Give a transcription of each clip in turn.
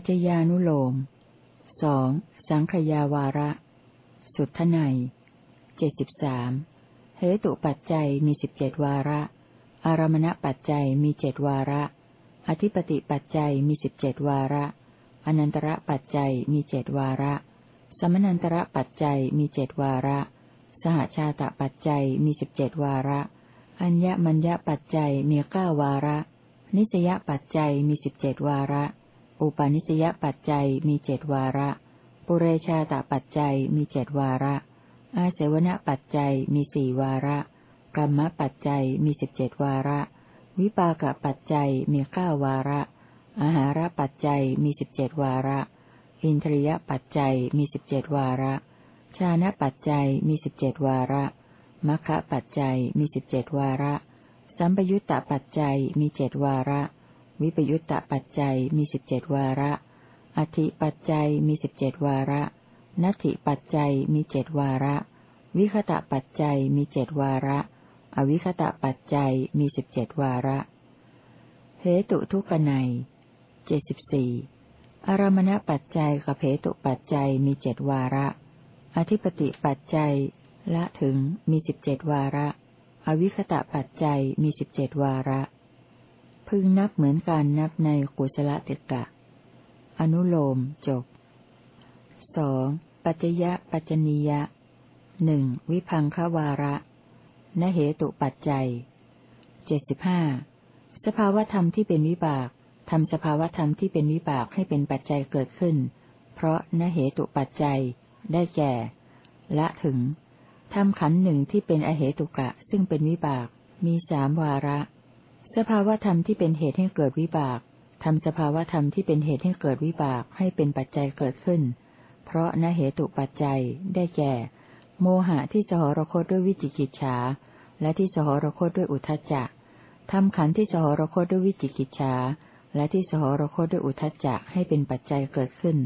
ปัจจญานุโลมสองสังขยาวาระ สุทไนเจ็ดสิบสามเหตุปัจจัยมีสิบเจ็ดวาระ อารมณปัจจัยมีเจ็ดวาระ อธิปติปัจจัยมีสิบเจ็ดวาระ อนันตระปัจจัยมีเจ็ดวาระ สมนันตระปัจจัยมีเจ็ดวาระ สหชาตปัจจัยมีสิบเจ็ดวาระ อัญญมัญญปัจจัยมีเก้าวาระ นิสยปัจจัยมีสิบเจ็ดวาระ อุปาณิสยปัจจัยมีเจ็ดวาระ ปุเรชาตปัจจัยมีเจ็ดวาระ อาเสวนปัจจัยมีสี่วาระกรรมปัจจัยมีสิบเจ็ดวาระ วิปากปัจจัยมีเก้าวาระ อาหารปัจจัยมีสิบเจ็ดวาระ อินทรียปัจจัยมีสิบเจ็ดวาระ ชานะปัจจัยมีสิบเจ็ดวาระมัคคะปัจจัยมีสิบเจ็ดวาระ สัมปยุตตปัจจัยมีเจ็ดวาระ วิปยุตตปัจจัยมีสิบเจ็ดวาระ อธิปัจจัยมีสิบเจ็ดวาระนัตถิปัจจัยมีเจ็ดวาระ วิคตะปัจจัยมีเจ็ดวาระ อวิคตะปัจจัยมีสิบเจ็ดวาระเหตุทุกนัยเจ็ดสิบสี่อารมณปัจจัยกับเหตุปัจจัยมีเจ็ดวาระ อธิปติปัจจัยละถึงมีสิบเจ็ดวาระ อวิคตะปัจจัยมีสิบเจ็ดวาระ พึงนับเหมือนการนับในกุศลติกะ อนุโลมจบสองปัจยะปัจจนียะหนึ่งวิพังควาระนเหตุปัจจัยเจ็ดสิบห้าสภาวธรรมที่เป็นวิบากทำสภาวธรรมที่เป็นวิบากให้เป็นปัจจัยเกิดขึ้น เพราะนเหตุปัจจัย ได้แก่ ละถึงทำขันหนึ่งที่เป็นอเหตุกะ ซึ่งเป็นวิบาก มีสามวาระ สภาวธรรมที่เป็นเหตุให้เกิดวิบากทำสภาวธรรมที่เป็นเหตุให้เกิดวิบากให้เป็นปัจจัยเกิดขึ้น เพราะนเหตุปัจจัยได้แก่ โมหะที่สหรคตด้วยวิจิกิจฉา และที่สหรคตด้วยอุทจจะทำขันธ์ที่สหรคตด้วยวิจิกิจฉา และที่สหรคตด้วยอุทจจะให้เป็นปัจจัยเกิดขึ้น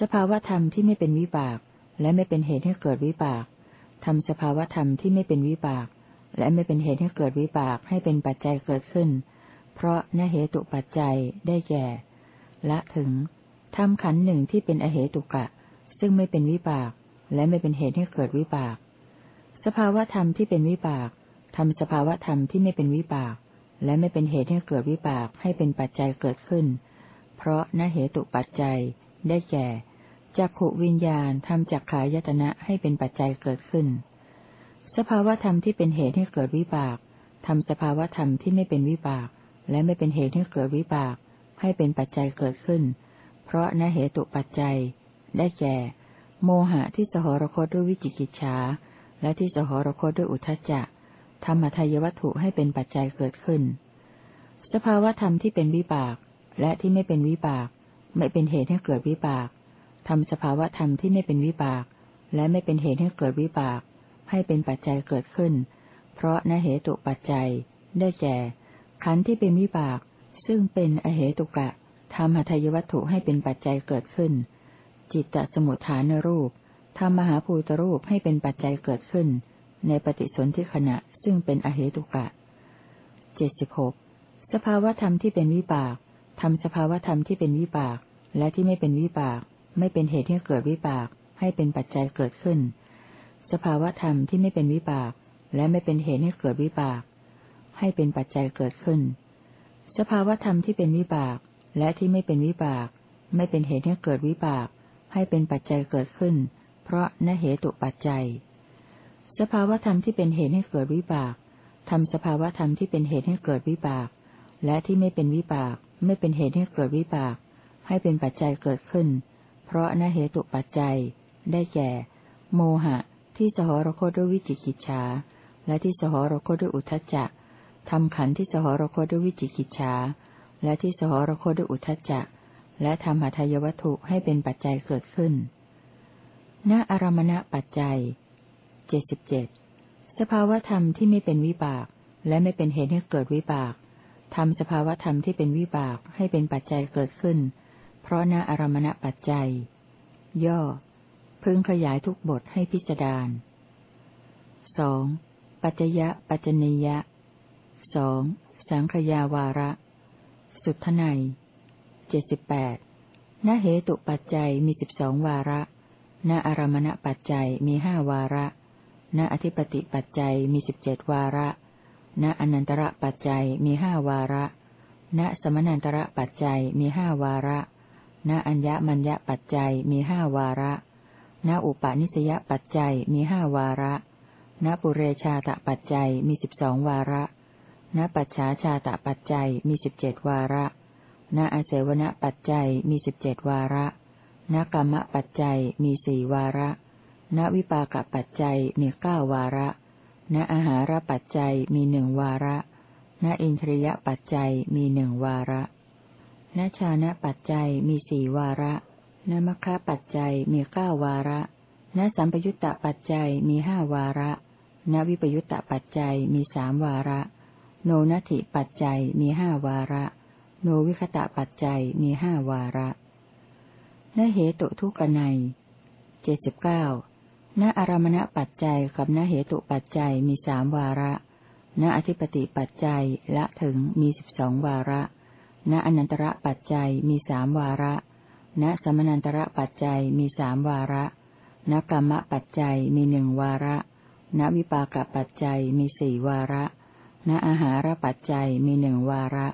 สภาวธรรมที่ไม่เป็นวิบาก และไม่เป็นเหตุให้เกิดวิบากทำสภาวธรรมที่ไม่เป็นวิบาก และไม่เป็นเหตุให้เกิดวิบากให้เป็นปัจจัยเกิดขึ้น เพราะนเหตุปัจจัยได้แก่ละถึงทำขันหนึ่งที่เป็นอเหตุกะ ซึ่งไม่เป็นวิบาก และไม่เป็นเหตุให้เกิดวิบาก สภาวธรรมที่เป็นวิบากทำสภาวธรรมที่ไม่เป็นวิบาก และไม่เป็นเหตุให้เกิดวิบากให้เป็นปัจจัยเกิดขึ้น เพราะนเหตุปัจจัยได้แก่จักขวิญญาณทำจักขายตนะให้เป็นปัจจัยเกิดขึ้น สภาวธรรมที่เป็นเหตุให้เกิดวิบากทำสภาวธรรมที่ไม่เป็นวิบาก และไม่เป็นเหตุให้เกิดวิบาก ให้เป็นปัจจัยเกิดขึ้น เพราะนเหตุปัจจัย ได้แก่ โมหะที่สหรคตด้วยวิจิกิจฉาและที่สหรคตด้วยอุทจจะธรรมทายวัตถุให้เป็นปัจจัยเกิดขึ้น สภาวธรรมที่เป็นวิบาก และที่ไม่เป็นวิบาก ไม่เป็นเหตุให้เกิดวิบากทำสภาวธรรมที่ไม่เป็นวิบาก และไม่เป็นเหตุให้เกิดวิบาก ให้เป็นปัจจัยเกิดขึ้น เพราะนเหตุปัจจัย ได้แก่ ขันธ์ที่เป็นวิบาก ซึ่งเป็นอเหตุกะทำหทัยวัตถุให้เป็นปัจจัยเกิดขึ้น จิตตสมุทฐานรูปทำมหาภูตรูปให้เป็นปัจจัยเกิดขึ้น ในปฏิสนธิขณะซึ่งเป็นอเหตุกะเจ็ดสิบหกสภาวธรรมที่เป็นวิบากทำสภาวธรรมที่เป็นวิบาก และที่ไม่เป็นวิบาก ไม่เป็นเหตุให้เกิดวิบาก ให้เป็นปัจจัยเกิดขึ้น สภาวธรรมที่ไม่เป็นวิบาก และไม่เป็นเหตุให้เกิดวิบาก ให้เป็นปัจจัยเกิดขึ้น สภาวธรรมที่เป็นวิบาก และที่ไม่เป็นวิบาก ไม่เป็นเหตุให้เกิดวิบาก ให้เป็นปัจจัยเกิดขึ้น เพราะนเหตุปัจจัย สภาวธรรมที่เป็นเหตุให้เกิดวิบากทำสภาวธรรมที่เป็นเหตุให้เกิดวิบาก และที่ไม่เป็นวิบาก ไม่เป็นเหตุให้เกิดวิบาก ให้เป็นปัจจัยเกิดขึ้น เพราะนเหตุปัจจัย ได้แก่ โมหะ ที่สหรคตด้วยวิจิกิจฉาและที่สหรคตด้วยอุทจจะทำขันที่สหรคตด้วยวิจิกิจฉาและที่สหรคตด้วยอุทจจะและทำหทัยวัตถุให้เป็นปัจจัยเกิดขึ้น ณ อารมณปัจจัยเจ็ดสิบเจ็ดสภาวธรรมที่ไม่เป็นวิบาก และไม่เป็นเหตุให้เกิดวิบากทำสภาวธรรมที่เป็นวิบากให้เป็นปัจจัยเกิดขึ้น เพราะณอารมณปัจจัย ย่อ พึงขยายทุกบทให้พิจารณาสองปัจจยะปัจจนิยะสองสังขยาวาระ สุทไนเจ็ดสิบแปดณเหตุปัจจัยมีสิบสองวาระณอารมณปัจจัยมีห้าวาระณอธิปติปัจจัยมีสิบเจ็ดวาระ ณอนันตระปัจจัยมีห้าวาระ ณสมนันตระปัจจัยมีห้าวาระ ณอัญญมัญญปัจจัยมีห้าวาระ ณอุปาณิสยปัจจัยมีห้าวาระ ณปุเรชาตปัจจัยมีสิบสองวาระ ณปัจฉาชาตปัจจัยมีสิบเจ็ดวาระ ณอาเสวณปัจจัยมีสิบเจ็ดวาระณกรรมปัจจัยมีสี่วาระ ณวิปากปัจจัยมีเก้าวาระ ณอาหารปัจจัยมีหนึ่งวาระ ณอินทรียปัจจัยมีหนึ่งวาระ ณชานะปัจจัยมีสี่วาระ ณมัคคะปัจจัยมีเก้าวาระ ณสัมปยุตตปัจจัยมีห้าวาระ ณวิปยุตตปัจจัยมีสามวาระ โนนัตถิปัจจัยมีห้าวาระ โนวิคตะปัจจัยมีห้าวาระณเหตุทุกนัยเจ็ดสิบเก้าณอารมณปัจจัยกับณเหตุปัจจัยมีสามวาระ ณอธิปติปัจจัยละถึงมีสิบสองวาระ ณอนันตระปัจจัยมีสามวาระ ณสมนันตระปัจจัยมีสามวาระ ณกรรมปัจจัยมีหนึ่งวาระ ณวิปากปัจจัยมีสี่วาระ ณอาหารปัจจัยมีหนึ่งวาระ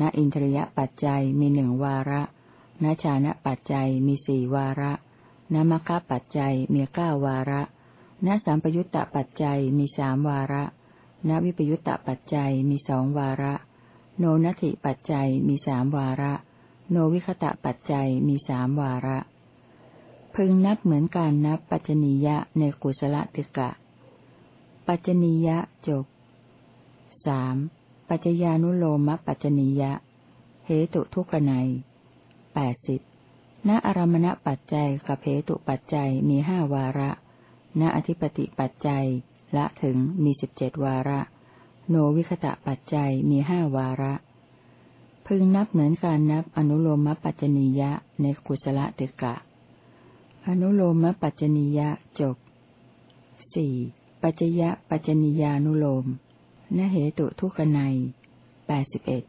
ณอินทรียปัจจัยมีหนึ่งวาระ ณชานะปัจจัยมีสี่วาระณมัคคะปัจจัยมีเก้าวาระ ณสัมปยุตตปัจจัยมีสามวาระ ณวิปยุตตปัจจัยมีสองวาระ โนนัตถิปัจจัยมีสามวาระ โนวิคตะปัจจัยมีสามวาระ พึงนับเหมือนการนับปัจจนียะในกุศลติกะ ปัจจนียะจบสามปัจจญานุโลมปัจจนียะ เหตุทุกนัยแปดสิบณอารมณปัจจัยกับเหตุปัจจัยมีห้าวาระ ณอธิปติปัจจัยละถึงมีสิบเจ็ดวาระ โนวิคตะปัจจัยมีห้าวาระ พึงนับเหมือนการนับอนุโลมปัจจนียะในกุศลเตกะ อนุโลมปัจจนียะจบสี่ปัจจยะปัจจนียานุโลมนเหตุทุกนัยแปดสิบเอ็ด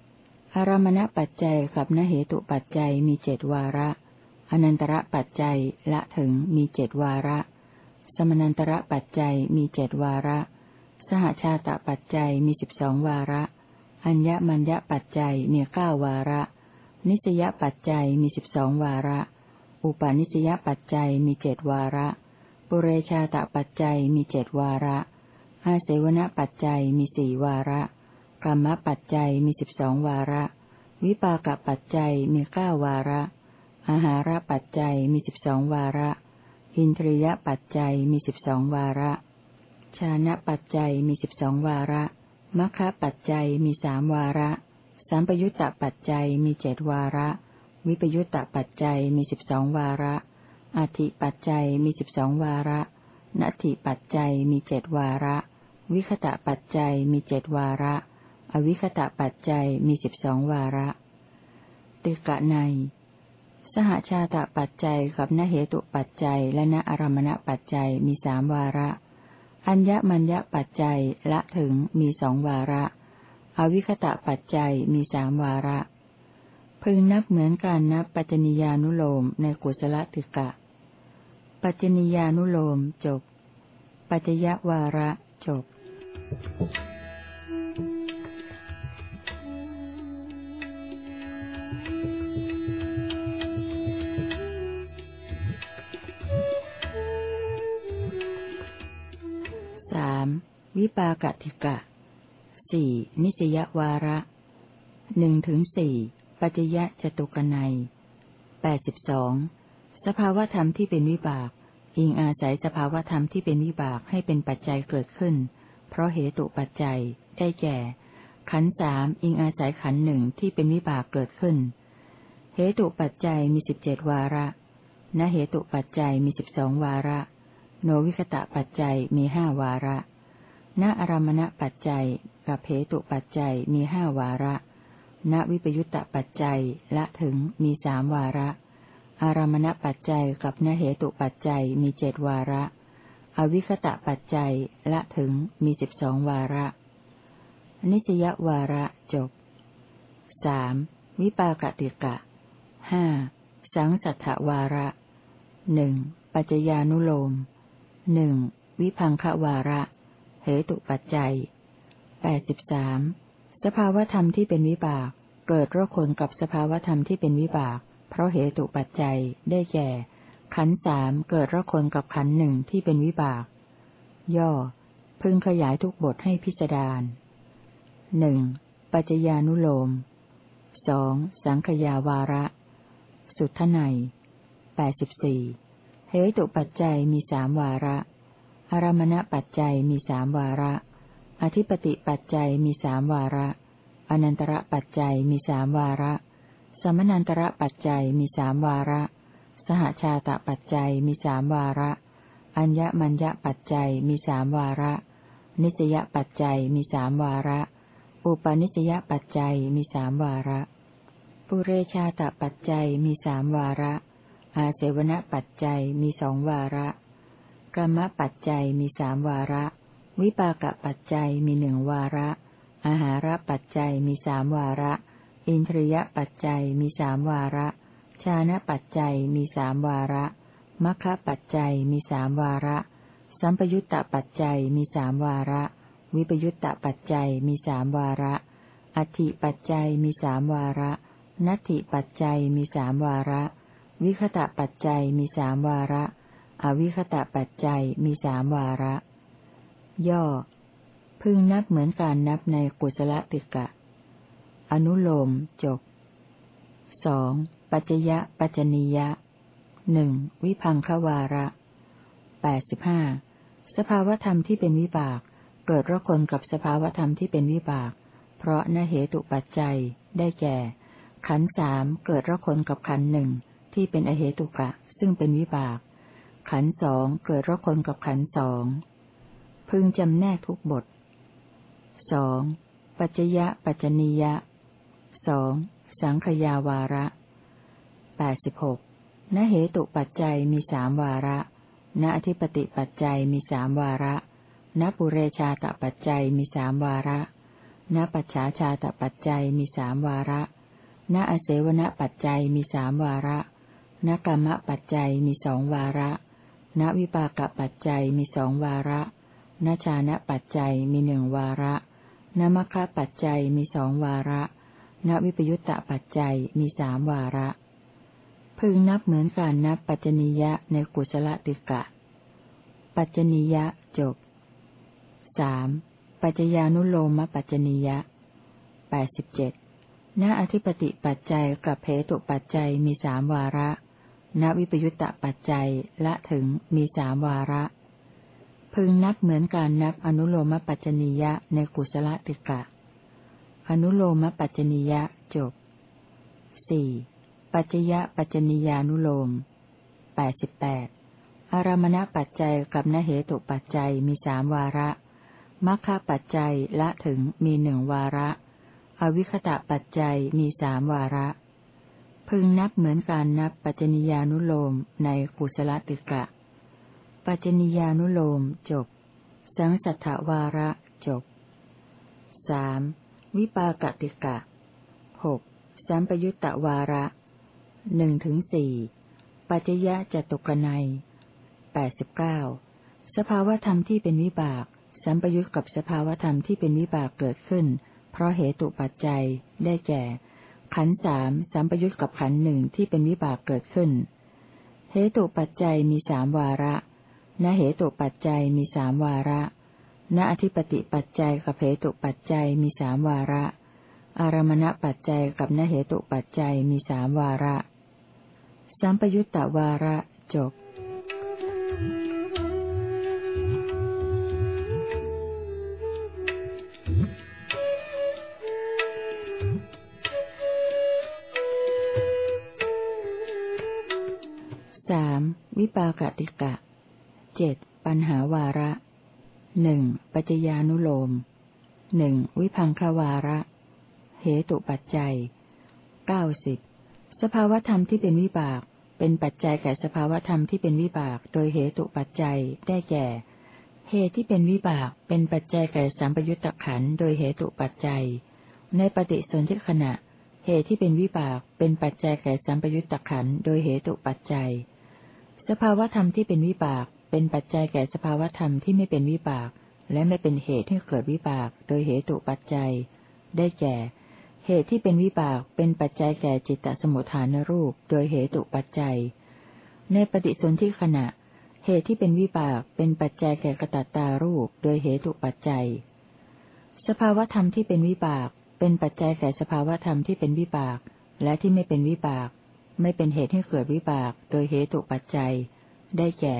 อารมณปัจจัยกับนเหตุปัจจัยมีเจ็ดวาระ อนันตระปัจจัยละถึงมีเจ็ดวาระ สมนันตระปัจจัยมีเจ็ดวาระ สหชาตปัจจัยมีสิบสองวาระ อัญญมัญญปัจจัยมีเก้าวาระ นิสยปัจจัยมีสิบสองวาระ อุปาณิสยปัจจัยมีเจ็ดวาระ ปุเรชาตปัจจัยมีเจ็ดวาระอาเสวณปัจจัยมีสี่วาระกรรมปัจจัยมีสิบสองวาระ วิปากปัจจัยมีเก้าวาระอาหารปัจจัยมีสิบสองวาระ อินทรียปัจจัยมีสิบสองวาระ ชานะปัจจัยมีสิบสองวาระ มัคคะปัจจัยมีสามวาระ สัมปยุตตปัจจัยมีเจดวาระ วิปยุตตปัจจัยมีสิบสองวาระอธิปัจจัยมีสิบสองวาระนัตถิปัจจัยมีเจดวาระ วิคตะปัจจัยมีเจดวาระ อวิคตะปัจจัยมีสิบสองวาระ ติกะใน สหชาตปัจจัยกับนเหตุปัจจัยและนอารมณปัจจัยมีสามวาระ อัญญมัญญปัจจัยละถึงมีสองวาระ อวิคตะปัจจัยมีสามวาระ พึงนับเหมือนการนับปัจจนิยานุโลมในกุศลติกะ ปัจจนิยานุโลมจบ ปัจจยวาระจบ Thank you. วิปากติกะสี่นิสยวาระหนึ่งถึงสี่ปัจยะจตุกนัยแปดสิบสองสภาวธรรมที่เป็นวิบาก อิงอาศัยสภาวธรรมที่เป็นวิบากให้เป็นปัจจัยเกิดขึ้น เพราะเหตุปัจจัย ได้แก่ ขันสามอิงอาศัยขันหนึ่งที่เป็นวิบากเกิดขึ้น เหตุปัจจัยมีสิบเจ็ดวาระณเหตุปัจจัยมีสิบสองวาระ โนวิคตะปัจจัยมีห้าวาระ ณอารมณปัจจัยกับเหตุปัจจัยมีห้าวาระ ณวิปยุตตปัจจัยละถึงมีสามวาระ อารมณปัจจัยกับณเหตุปัจจัยมีเจดวาระ อวิคตะปัจจัยละถึงมีสิบสองวาระ นิสยวาระจบสามวิปากติกะห้าสังสัทธวาระหนึ่งปัจจญานุโลมหนึ่งวิพังควาระ เหตุปัจจัยแปดสิบสามสภาวธรรมที่เป็นวิบาก เกิดร่คนกับสภาวธรรมที่เป็นวิบาก เพราะเหตุปัจจัยได้แก่ ขันสามเกิดร่คนกับขันหนึ่งที่เป็นวิบาก ย่อ พึงขยายทุกบทให้พิจารณาหนึ่งปัจจญานุโลมสองสังขยาวาระ สุทไนแปดสิบสี่เหตุปัจจัยมีสามวาระ อารมณปัจจัยมีสามวาระ อธิปติปัจจัยมีสามวาระ อนันตระปัจจัยมีสามวาระ สมนันตระปัจจัยมีสามวาระ สหชาตปัจจัยมีสามวาระ อัญญมัญญปัจจัยมีสามวาระ นิสยปัจจัยมีสามวาระ อุปนิสยปัจจัยมีสามวาระ ปุเรชาตปัจจัยมีสามวาระ อาเสวนปัจจัยมีสองวาระ กรรมปัจจัยมีสามวาระ วิปากปัจจัยมีหนึ่งวาระ อาหารปัจจัยมีสามวาระ อินทรียปัจจัยมีสามวาระ ชานะปัจจัยมีสามวาระมัคคะปัจจัยมีสามวาระ สัมปยุตตปัจจัยมีสามวาระ วิปยุตตปัจจัยมีสามวาระ อธิปัจจัยมีสามวาระ นัตถิปัจจัยมีสามวาระ วิคตะปัจจัยมีสามวาระ อวิคตะปัจจัยมีสามวาระ ย่อ พึงนับเหมือนการนับในกุศลติกะ อนุโลมจบสองปัจจยะปัจจนิยะหนึ่งวิพังควาระแปดสิบห้าสภาวธรรมที่เป็นวิบาก เกิดระคนกับสภาวธรรมที่เป็นวิบาก เพราะนเหตุปัจจัยได้แก่ ขันสามเกิดระคนกับขันหนึ่งที่เป็นอเหตุกะ ซึ่งเป็นวิบาก ขันสองเกิดระคนกับขันสองพึงจำแนกทุกบทสองปัจจยะปัจจนียะสองสังขยาวาระแปดสิบหกนเหตุปัจจัยมีสามวาระ ณอธิปติปัจจัยมีสามวาระณปุเรชาตปัจจัยมีสามวาระ ณปัจฉาชาตปัจจัยมีสามวาระ ณอเสวนปัจจัยมีสามวาระ ณกรรมปัจจัยมีสองวาระ ณวิปากปัจจัยมีสองวาระณชานะปัจจัยมีหนึ่งวาระณมัคคะปัจจัยมีสองวาระณวิปยุตตะปัจจัยมีสามวาระ พึงนับเหมือนการนับปัจจนิยะในกุศลติกะ ปัจจนิยะจบสามปัจจญานุโลมปัจจนิยะแปดสิบเจ็ดณอธิปติปัจจัยกับเพตุปัจจัยมีสามวาระ ณวิปยุตตะปัจจัยละถึงมีสามวาระ พึงนับเหมือนการนับอนุโลมปัจจนิยะในกุศลติกะ อนุโลมปัจจนิยะจบสี่ปัจจยะปัจจนิยานุโลมแปดสิบแปดอารมณปัจจัยกับนเหตุปัจจัยมีสามวาระมัคคะปัจจัยละถึงมีหนึ่งวาระ อวิคตะปัจจัยมีสามวาระ พึงนับเหมือนการนับปัจจนิยานุโลมในกุศลติกะ ปัจจนิยานุโลมจบ สังสัทธวาระจบสามวิปากติกะหกสัมปยุตตวาระหนึ่งถึงสี่ปัจจยะจตุกนัยแปดสิบเก้าสภาวธรรมที่เป็นวิบาก สัมปยุตกับสภาวธรรมที่เป็นวิบากเกิดขึ้น เพราะเหตุปัจจัยได้แก่ ขันสามสัมปยุตกับขันหนึ่งที่เป็นวิบากเกิดขึ้น เหตุปัจจัยมีสามวาระณเหตุปัจจัยมีสามวาระณอธิปติปัจจัยกับเหตุปัจจัยมีสามวาระ อารมณปัจจัยกับณเหตุปัจจัยมีสามวาระ สัมปยุตตวาระจบ วิปากติกะเจ็ดปัญหาวาระหนึ่งปัจจญานุโลมหนึ่งวิพังควาระ เหตุปัจจัยเก้าสิบสภาวธรรมที่เป็นวิบาก เป็นปัจจัยแก่สภาวธรรมที่เป็นวิบาก โดยเหตุปัจจัยได้แก่ เหตุที่เป็นวิบาก เป็นปัจจัยแก่สัมปยุตตะขันโดยเหตุปัจจัย ในปฏิสนธิขณะ เหตุที่เป็นวิบาก เป็นปัจจัยแก่สัมปยุตตะขันโดยเหตุปัจจัย สภาวธรรมที่เป็นวิบาก เป็นปัจจัยแก่สภาวธรรมที่ไม่เป็นวิบาก และไม่เป็นเหตุให้เกิดวิบาก โดยเหตุปัจจัย ได้แก่ เหตุที่เป็นวิบาก เป็นปัจจัยแก่จิตตสมุทฐานรูป โดยเหตุปัจจัย ในปฏิสนธิขณะ เหตุที่เป็นวิบาก เป็นปัจจัยแก่กระตัตตารูป โดยเหตุปัจจัย สภาวธรรมที่เป็นวิบาก เป็นปัจจัยแก่สภาวธรรมที่เป็นวิบาก และที่ไม่เป็นวิบาก ไม่เป็นเหตุให้เกิดวิบาก โดยเหตุปัจจัย ได้แก่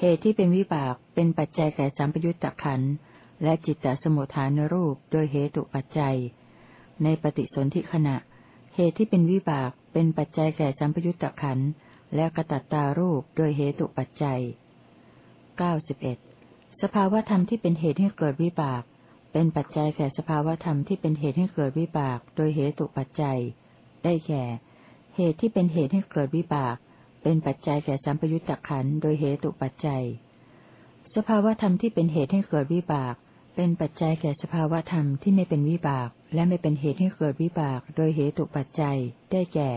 เหตุที่เป็นวิบากเป็นปัจจัยแก่สัมปยุตตะขันและจิตตสมุทฐานรูปโดยเหตุปัจจัย ในปฏิสนธิขณะ เหตุที่เป็นวิบากเป็นปัจจัยแก่สัมปยุตตะขันและกระตัตตารูปโดยเหตุปัจจัยเก้าสิบเอ็ดสภาวธรรมที่เป็นเหตุให้เกิดวิบาก เป็นปัจจัยแก่สภาวธรรมที่เป็นเหตุให้เกิดวิบาก โดยเหตุปัจจัย ได้แก่ เหตุที่เป็นเหตุให้เกิดวิบาก เป็นปัจจัยแก่สัมปยุตตะขันโดยเหตุปัจจัย สภาวธรรมที่เป็นเหตุให้เกิดวิบาก เป็นปัจจัยแก่สภาวธรรมที่ไม่เป็นวิบาก และไม่เป็นเหตุให้เกิดวิบาก โดยเหตุปัจจัย ได้แก่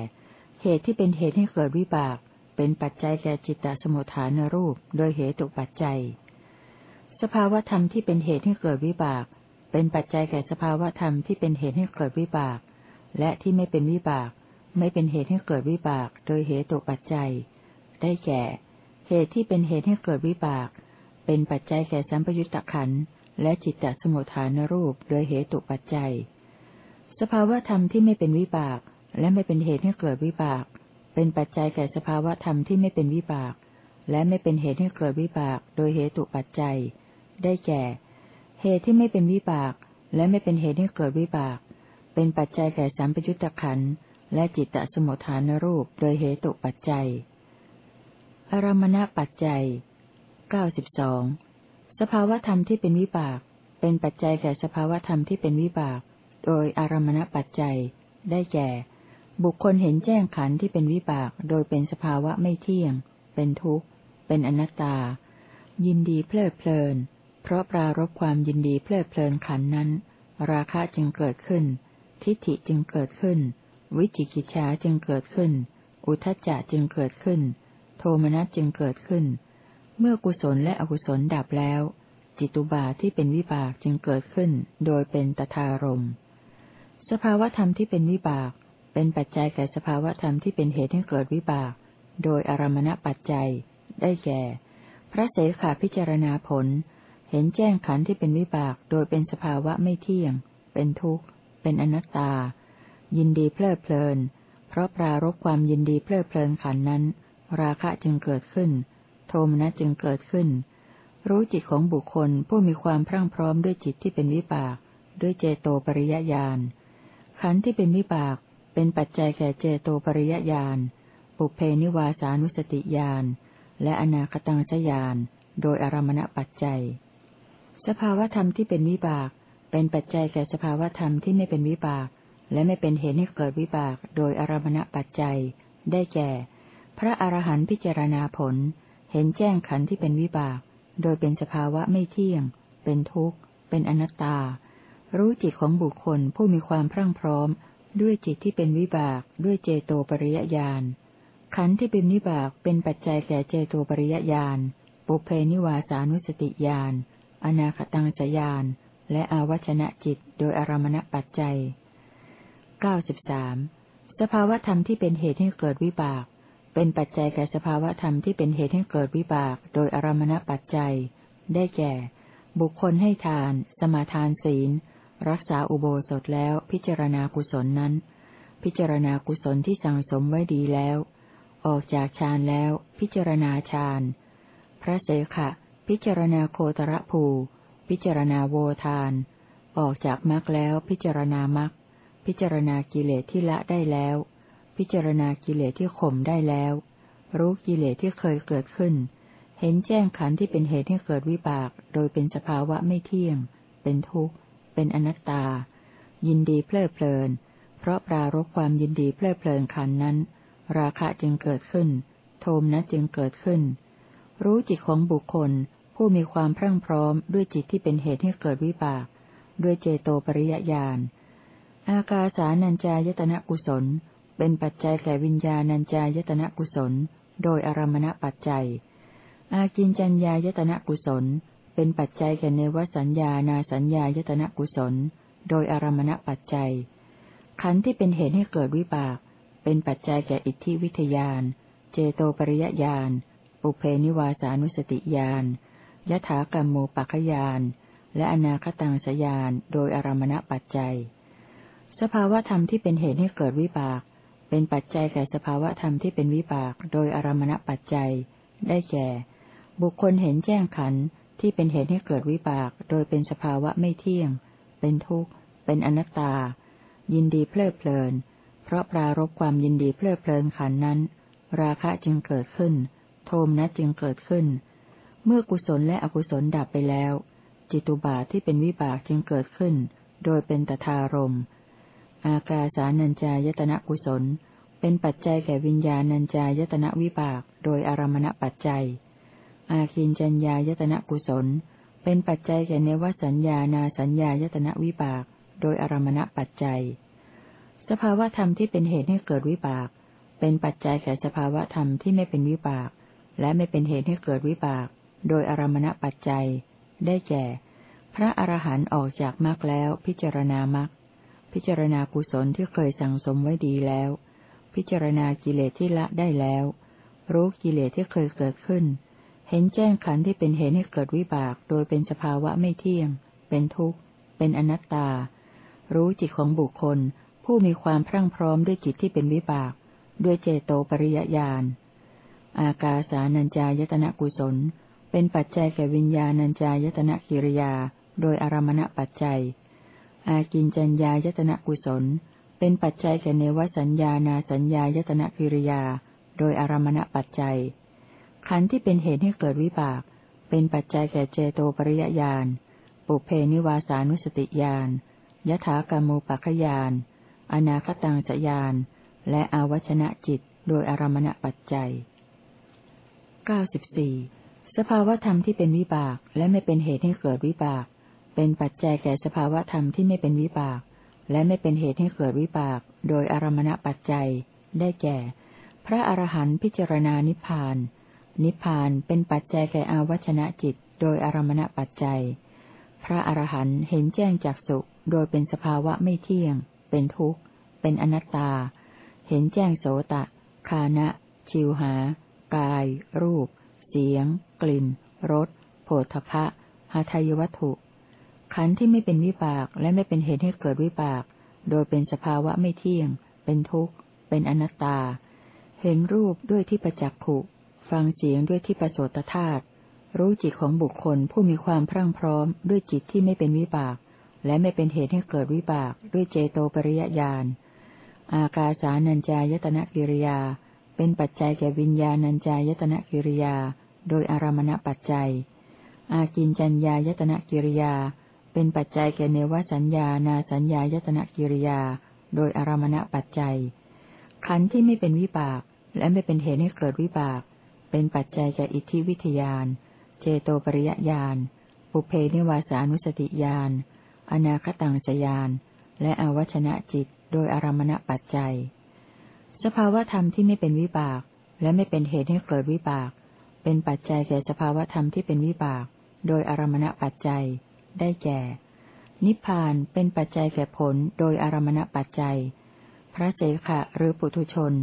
เหตุที่เป็นเหตุให้เกิดวิบาก เป็นปัจจัยแก่จิตตสมุทฐานรูป โดยเหตุปัจจัย สภาวธรรมที่เป็นเหตุให้เกิดวิบาก เป็นปัจจัยแก่สภาวธรรมที่เป็นเหตุให้เกิดวิบาก และที่ไม่เป็นวิบาก ไม่เป็นเหตุให้เกิดวิบาก โดยเหตุตกปัจจัย ได้แก่ เหตุที่เป็นเหตุให้เกิดวิบาก เป็นปัจจัยแก่สัมปยุตตะขันและจิตตสมุทฐานรูปโดยเหตุตกปัจจัย สภาวธรรมที่ไม่เป็นวิบาก และไม่เป็นเหตุให้เกิดวิบาก เป็นปัจจัยแก่สภาวธรรมที่ไม่เป็นวิบาก และไม่เป็นเหตุให้เกิดวิบาก โดยเหตุปัจจัย ได้แก่ เหตุที่ไม่เป็นวิบาก และไม่เป็นเหตุให้เกิดวิบาก เป็นปัจจัยแก่สัมปยุตตะขัน และจิตตสมุทฐานรูปโดยเหตุปัจจัย อารมณปัจจัยเก้าสิบสองสภาวธรรมที่เป็นวิบาก เป็นปัจจัยแก่สภาวธรรมที่เป็นวิบาก โดยอารมณปัจจัย ได้แก่ บุคคลเห็นแจ้งขันที่เป็นวิบาก โดยเป็นสภาวะไม่เที่ยง เป็นทุกข์ เป็นอนัตตา ยินดีเพลิดเพลิน เพราะปรารบความยินดีเพลิดเพลินขันนั้น ราคะจึงเกิดขึ้น ทิฏฐิจึงเกิดขึ้น วิจิกิจฉาจึงเกิดขึ้น อุทจจะจึงเกิดขึ้น โทมนัสจึงเกิดขึ้น เมื่อกุศลและอกุศลดับแล้ว จิตุบาที่เป็นวิบากจึงเกิดขึ้น โดยเป็นตทารมสภาวธรรมที่เป็นวิบาก เป็นปัจจัยแก่สภาวธรรมที่เป็นเหตุให้เกิดวิบาก โดยอารมณปัจจัย ได้แก่ พระเสขาพิจารณาผล เห็นแจ้งขันธ์ที่เป็นวิบาก โดยเป็นสภาวะไม่เที่ยง เป็นทุกข์ เป็นอนัตตา ยินดีเพลิดเพลิน เพราะปรารบความยินดีเพลิดเพลินขันนั้น ราคะจึงเกิดขึ้น โทมนัสจึงเกิดขึ้น รู้จิตของบุคคลผู้มีความพรั่งพร้อมด้วยจิตที่เป็นวิบาก ด้วยเจโตปริยญาณขันธ์ที่เป็นวิบาก เป็นปัจจัยแก่เจโตปริยญาณปุเพนิวาสานุสติญาณและอนาคตังสยาน โดยอารมณปัจจัย สภาวธรรมที่เป็นวิบาก เป็นปัจจัยแก่สภาวธรรมที่ไม่เป็นวิบาก และไม่เป็นเหตุให้เกิดวิบากโดยอารมณปัจจัย ได้แก่ พระอรหันต์พิจารณาผล เห็นแจ้งขันธ์ที่เป็นวิบาก โดยเป็นสภาวะไม่เที่ยง เป็นทุกข์ เป็นอนัตตา รู้จิตของบุคคลผู้มีความพรั่งพร้อม ด้วยจิตที่เป็นวิบาก ด้วยเจโตปริยญาณ ขันธ์ที่เป็นวิบากเป็นปัจจัยแก่เจโตปริยญาณ ปุเพนิวาสานุสติญาณ อนาคตังสยาน และอาวัชนะจิตโดยอารมณปัจจัย เก้าสิบสามสภาวธรรมที่เป็นเหตุให้เกิดวิบาก เป็นปัจจัยแก่สภาวธรรมที่เป็นเหตุให้เกิดวิบาก โดยอารมณปัจจัย ได้แก่ บุคคลให้ทาน สมาทานศีล รักษาอุโบสถแล้ว พิจารณากุศลนั้น พิจารณากุศลที่สั่งสมไว้ดีแล้ว ออกจากฌานแล้ว พิจารณาฌาน พระเสขะ พิจารณาโคตรภู พิจารณาโวทาน ออกจากมรรคแล้วพิจารณามรรค พิจารณากิเลสที่ละได้แล้ว พิจารณากิเลสที่ข่มได้แล้ว รู้กิเลสที่เคยเกิดขึ้น เห็นแจ้งขันธ์ที่เป็นเหตุให้เกิดวิบาก โดยเป็นสภาวะไม่เที่ยง เป็นทุกข์ เป็นอนัตตา ยินดีเพลิดเพลิน เพราะปรารบความยินดีเพลิดเพลินขันนั้น ราคะจึงเกิดขึ้น โทมนัสจึงเกิดขึ้น รู้จิตของบุคคล ผู้มีความพรั่งพร้อมด้วยจิตที่เป็นเหตุให้เกิดวิบาก ด้วยเจโตปริยญาณ อากาสานัญจายตนะกุศล เป็นปัจจัยแก่วิญญาณัญจายตนะกุศล โดยอารมณปัจจัย อากินจัญญายตนะกุศล เป็นปัจจัยแก่เนวสัญญานาสัญญายตนะกุศล โดยอารมณปัจจัย ขันธ์ที่เป็นเหตุให้เกิดวิบาก เป็นปัจจัยแก่อิทธิวิทยาน เจโตปริยญาณ ปุเพนิวาสานุสติญาณยถากรรมโมปัคยาน และอนาคตังสยาน โดยอารมณปัจจัย สภาวธรรมที่เป็นเหตุให้เกิดวิบาก เป็นปัจจัยแก่สภาวธรรมที่เป็นวิบาก โดยอารมณปัจจัย ได้แก่ บุคคลเห็นแจ้งขันธ์ที่เป็นเหตุให้เกิดวิบาก โดยเป็นสภาวะไม่เที่ยง เป็นทุกข์ เป็นอนัตตา ยินดีเพลิดเพลิน เพราะปรารบความยินดีเพลิดเพลินขันนั้น ราคะจึงเกิดขึ้น โทมนัสจึงเกิดขึ้น เมื่อกุศลและอกุศลดับไปแล้ว จิตุบาทที่เป็นวิบากจึงเกิดขึ้น โดยเป็นตทารม อากาสานัญจายตนะกุศล เป็นปัจจัยแก่วิญญาณัญจายตนะวิบาก โดยอารมณปัจจัย อาคินจัญญายตนะกุศล เป็นปัจจัยแก่เนวสัญญานาสัญญายตนะวิบาก โดยอารมณปัจจัย สภาวธรรมที่เป็นเหตุให้เกิดวิบาก เป็นปัจจัยแก่สภาวธรรมที่ไม่เป็นวิบาก และไม่เป็นเหตุให้เกิดวิบาก โดยอารมณปัจจัย ได้แก่ พระอรหันต์ออกจากมรรคแล้วพิจารณามรรค พิจารณากุศลที่เคยสั่งสมไว้ดีแล้ว พิจารณากิเลสที่ละได้แล้ว รู้กิเลสที่เคยเกิดขึ้น เห็นแจ้งขันธ์ที่เป็นเหตุให้เกิดวิบาก โดยเป็นสภาวะไม่เที่ยง เป็นทุกข์ เป็นอนัตตา รู้จิตของบุคคล ผู้มีความพรั่งพร้อมด้วยจิตที่เป็นวิบาก ด้วยเจโตปริยญาณ อากาสานัญจายตนะกุศล เป็นปัจจัยแก่วิญญาณัญจายตนะกิริยา โดยอารมณปัจจัย อากินจัญญายตนะกุศล เป็นปัจจัยแก่เนวสัญญานาสัญญายตนะกิริยา โดยอารมณปัจจัย ขันธ์ที่เป็นเหตุให้เกิดวิบาก เป็นปัจจัยแก่เจโตปริยญาณ ปุเพนิวาสานุสติญาณยถากรรมูปัคยานอนาคตังสยาน และอาวชนะจิต โดยอารมณปัจจัยเก้าสิบสี่สภาวธรรมที่เป็นวิบากและไม่เป็นเหตุให้เกิดวิบาก เป็นปัจจัยแก่สภาวธรรมที่ไม่เป็นวิบาก และไม่เป็นเหตุให้เกิดวิบาก โดยอารมณปัจจัย ได้แก่ พระอรหันต์พิจารณานิพพาน นิพพานเป็นปัจจัยแก่อาวชนะจิต โดยอารมณปัจจัย พระอรหันต์เห็นแจ้งจากสุโดยเป็นสภาวะไม่เที่ยง เป็นทุกข์ เป็นอนัตตา เห็นแจ้งโสตะ คานะ ชิวหา กาย รูป เสียง กลิ่น รส โผฏฐพะหาทายวัตถุ ขันธ์ที่ไม่เป็นวิบากและไม่เป็นเหตุให้เกิดวิบาก โดยเป็นสภาวะไม่เที่ยง เป็นทุกข์ เป็นอนัตตา เห็นรูปด้วยที่ประจักขุฟังเสียงด้วยที่ประโสตธาตุรู้จิตของบุคคลผู้มีความพรั่งพร้อมด้วยจิตที่ไม่เป็นวิบาก และไม่เป็นเหตุให้เกิดวิบาก ด้วยเจโตปริยญาณ อากาสานัญจายตนะกิริยา เป็นปัจจัยแก่วิญญาณัญจายตนะกิริยา โดยอารมณปัจจัย อากินจัญญายตนะกิริยา เป็นปัจจัยแก่เนวสัญญานาสัญญายตนะกิริยา โดยอารมณปัจจัย ขันธ์ที่ไม่เป็นวิบาก และไม่เป็นเหตุให้เกิดวิบาก เป็นปัจจัยแก่อิทธิวิทยาน เจโตปริยญาณปุเพนิวาสานุสติญาณอนาคตังสยาน และอวัชนะจิต โดยอารมณปัจจัย สภาวธรรมที่ไม่เป็นวิบาก และไม่เป็นเหตุให้เกิดวิบาก เป็นปัจจัยแก่สภาวธรรมที่เป็นวิบาก โดยอารมณปัจจัย ได้แก่ นิพพานเป็นปัจจัยแก่ผลโดยอารมณปัจจัย พระเจขะหรือปุถุชน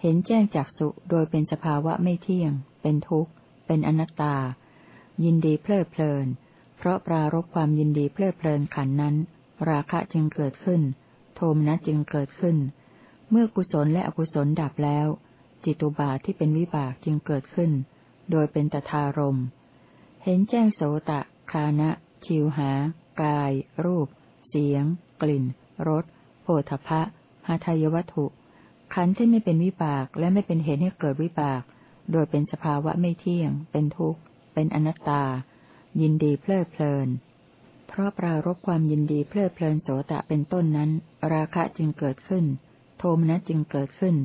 เห็นแจ้งจากสุโดยเป็นสภาวะไม่เที่ยง เป็นทุกข์ เป็นอนัตตา ยินดีเพลิดเพลิน เพราะปรารบความยินดีเพลิดเพลินขันนั้น ราคะจึงเกิดขึ้น โทมนัสจึงเกิดขึ้น เมื่อกุศลและอกุศลดับแล้ว จิตุบาทที่เป็นวิบากจึงเกิดขึ้น โดยเป็นตทารมเห็นแจ้งโสตะคานะ ชิวหา กาย รูป เสียง กลิ่นรสโผฏฐะหาทายวัตถุ ขันธ์ที่ไม่เป็นวิบากและไม่เป็นเหตุให้เกิดวิบาก โดยเป็นสภาวะไม่เที่ยง เป็นทุกข์ เป็นอนัตตา ยินดีเพลิดเพลิน เพราะปรารบความยินดีเพลิดเพลินโสตะเป็นต้นนั้น ราคะจึงเกิดขึ้น โทมนัสจึงเกิดขึ้น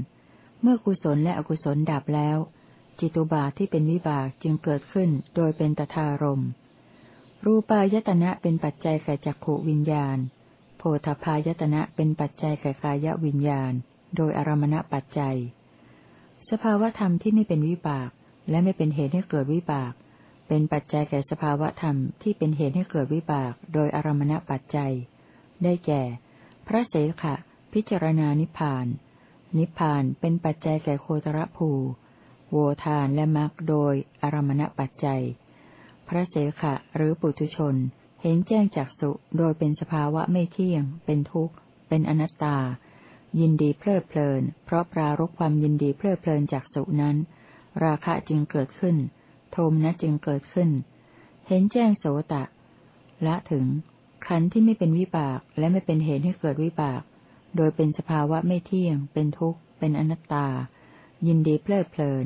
เมื่อกุศลและอกุศลดับแล้ว จิตุบาทที่เป็นวิบากจึงเกิดขึ้น โดยเป็นตทารม รูปายตนะเป็นปัจจัยแก่จักขวิญญาณ โพฏพายตนะเป็นปัจจัยแก่กายวิญญาณ โดยอารมณปัจจัย สภาวธรรมที่ไม่เป็นวิบาก และไม่เป็นเหตุให้เกิดวิบาก เป็นปัจจัยแก่สภาวธรรมที่เป็นเหตุให้เกิดวิบาก โดยอารมณปัจจัย ได้แก่ พระเสขะ พิจารณานิพพาน นิพพานเป็นปัจจัยแก่โคตรภูโวทานและมรรคโดยอารมณปัจจัย พระเสขะหรือปุถุชน เห็นแจ้งจากสุโดยเป็นสภาวะไม่เที่ยง เป็นทุกข์ เป็นอนัตตา ยินดีเพลิดเพลิน เพราะปรารกความยินดีเพลิดเพลินจากสุนั้น ราคะจึงเกิดขึ้น โทมนัสจึงเกิดขึ้น เห็นแจ้งโสตะ ละถึง ขันธ์ที่ไม่เป็นวิบากและไม่เป็นเหตุให้เกิดวิบาก โดยเป็นสภาวะไม่เที่ยง เป็นทุกข์ เป็นอนัตตา ยินดีเพลิดเพลิน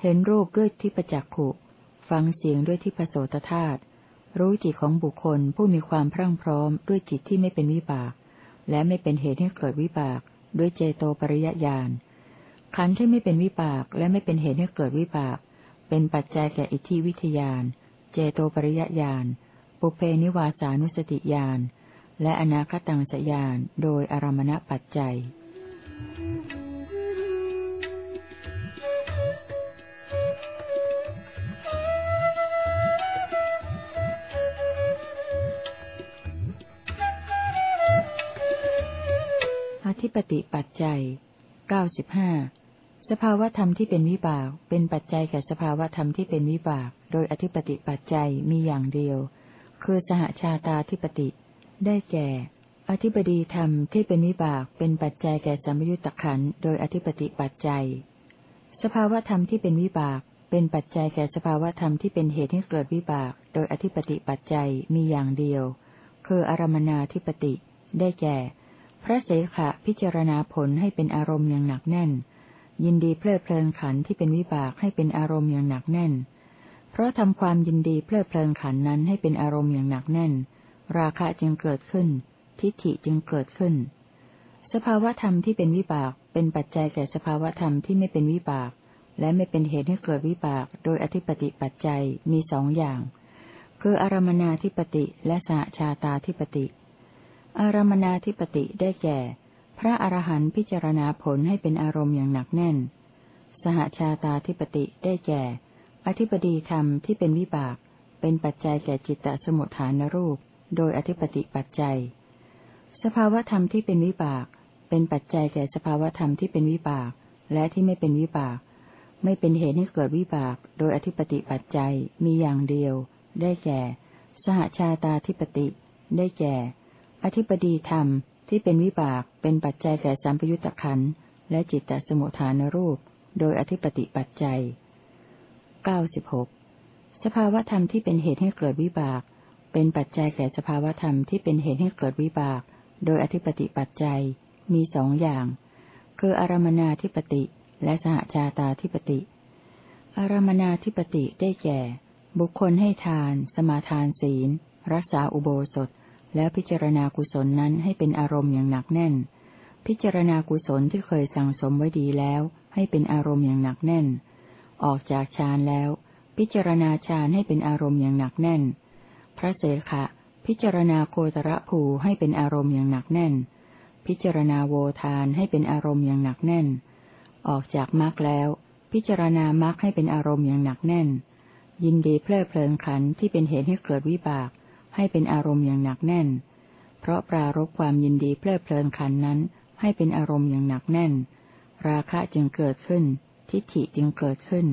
เห็นรูปด้วยที่ประจักขุ ฟังเสียงด้วยที่ผโสตธาตุรู้จิตของบุคคลผู้มีความพรั่งพร้อมด้วยจิตที่ไม่เป็นวิบาก และไม่เป็นเหตุให้เกิดวิบาก ด้วยเจโตปริยญาณขันธ์ที่ไม่เป็นวิบากและไม่เป็นเหตุให้เกิดวิบาก เป็นปัจจัยแก่อิทธิวิทยาน เจโตปริยญาณปุเพนิวาสานุสติญาณและอนาคตังสยานโดยอารมณปัจจัย ธิปติปัจจัยเก้าสิบห้าสภาวธรรมที่เป็นวิบาก เป็นปัจจัยแก่สภาวธรรมที่เป็นวิบาก โดยอธิปติปัจจัยมีอย่างเดียว คือสหชาตาธิปติ ได้แก่ อธิปดีธรรมที่เป็นวิบาก เป็นปัจจัยแก่สัมยุญตะขันโดยอธิปติปัจจัย สภาวธรรมที่เป็นวิบาก เป็นปัจจัยแก่สภาวธรรมที่เป็นเหตุให้เกิดวิบาก โดยอธิปติปัจจัยมีอย่างเดียว คืออารมนาธิปติ ได้แก่ พระเสขะพิจารณาผลให้เป็นอารมณ์อย่างหนักแน่น ยินดีเพลิดเพลินขันที่เป็นวิบากให้เป็นอารมณ์อย่างหนักแน่น เพราะทำความยินดีเพลิดเพลินขันนั้นให้เป็นอารมณ์อย่างหนักแน่น ราคะจึงเกิดขึ้น ทิฏฐิจึงเกิดขึ้น สภาวธรรมที่เป็นวิบากเป็นปัจจัยแก่สภาวธรรมที่ไม่เป็นวิบาก และไม่เป็นเหตุให้เกิดวิบาก โดยอธิปติปัจจัยมีสองอย่าง คืออารมนาธิปติและสหชาตาธิปติ อารมนาธิปติได้แก่ พระอรหันต์พิจารณาผลให้เป็นอารมณ์อย่างหนักแน่น สหชาตาธิปติได้แก่ อธิปดีธรรมที่เป็นวิบาก เป็นปัจจัยแก่จิตตสมุทฐานรูป โดยอธิปติปัจจัย สภาวธรรมที่เป็นวิบาก เป็นปัจจัยแก่สภาวธรรมที่เป็นวิบาก และที่ไม่เป็นวิบาก ไม่เป็นเหตุให้เกิดวิบาก โดยอธิปติปัจจัยมีอย่างเดียว ได้แก่ สหชาตาธิปติ ได้แก่ อธิปดีธรรมที่เป็นวิบากเป็นปัจจัยแก่สัมปยุตตะขันและจิตตสมุทฐานรูป โดยอธิปติปัจจัยเก้าสิบหกสภาวธรรมที่เป็นเหตุให้เกิดวิบาก เป็นปัจจัยแก่สภาวธรรมที่เป็นเหตุให้เกิดวิบาก โดยอธิปติปัจจัยมีสองอย่าง คืออารมนาธิปติและสหชาตาธิปติ อารมนาธิปติได้แก่ บุคคลให้ทาน สมาทานศีล รักษาอุโบสถ แล้วพิจารณากุศลนั้นให้เป็นอารมณ์อย่างหนักแน่น พิจารณากุศลที่เคยสั่งสมไว้ดีแล้ว ให้เป็นอารมณ์อย่างหนักแน่น ออกจากฌานแล้ว พิจารณาฌานให้เป็นอารมณ์อย่างหนักแน่น พระเสขะ พิจารณาโคตรภูให้เป็นอารมณ์อย่างหนักแน่น พิจารณาโวทานให้เป็นอารมณ์อย่างหนักแน่น ออกจากมรรคแล้ว พิจารณามรรคให้เป็นอารมณ์อย่างหนักแน่น ยินดีเพลิดเพลินขันที่เป็นเหตุให้เกิดวิบาก ให้เป็นอารมณ์อย่างหนักแน่น เพราะปรารบความยินดีเพลิดเพลินขันนั้น ให้เป็นอารมณ์อย่างหนักแน่น ราคะจึงเกิดขึ้น ทิฏฐิจึงเกิดขึ้น